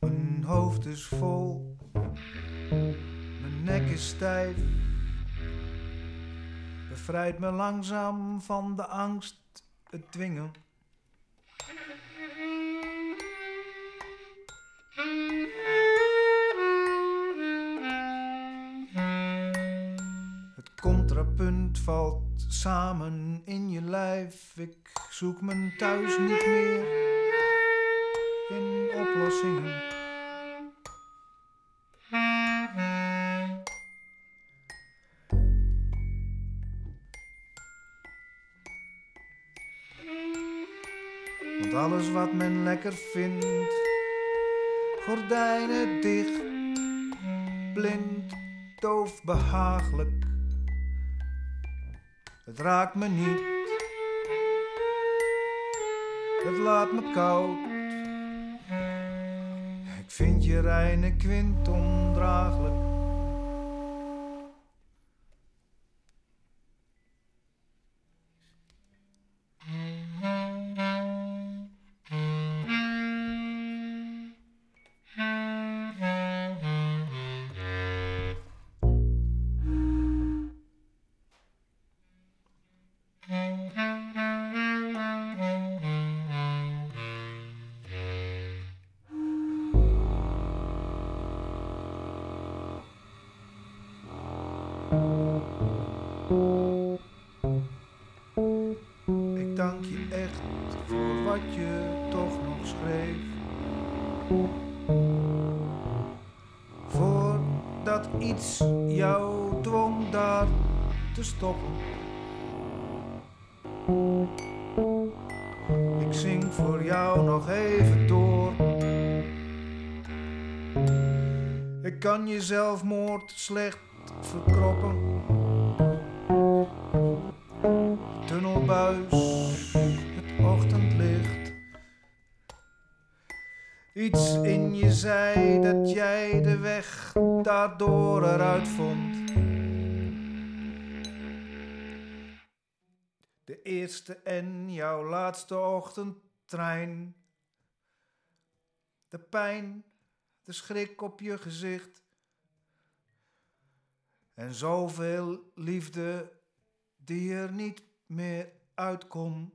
Mijn hoofd is vol, mijn nek is stijf. Bevrijd me langzaam van de angst, het dwingen. Contrapunt valt samen in je lijf. Ik zoek mijn thuis niet meer in oplossingen. Want alles wat men lekker vindt, gordijnen dicht, blind, doof, behagelijk. Het raakt me niet, het laat me koud. Ik vind je reine kwint ondraaglijk. Ik dank je echt voor wat je toch nog schreef. Voor dat iets jou dwong daar te stoppen. Ik zing voor jou nog even door. Ik kan je zelfmoord slecht verkroppen. tunnelbuis, het ochtendlicht. Iets in je zei dat jij de weg daardoor eruit vond. De eerste en jouw laatste ochtendtrein. De pijn, de schrik op je gezicht. En zoveel liefde die er niet meer uitkomt.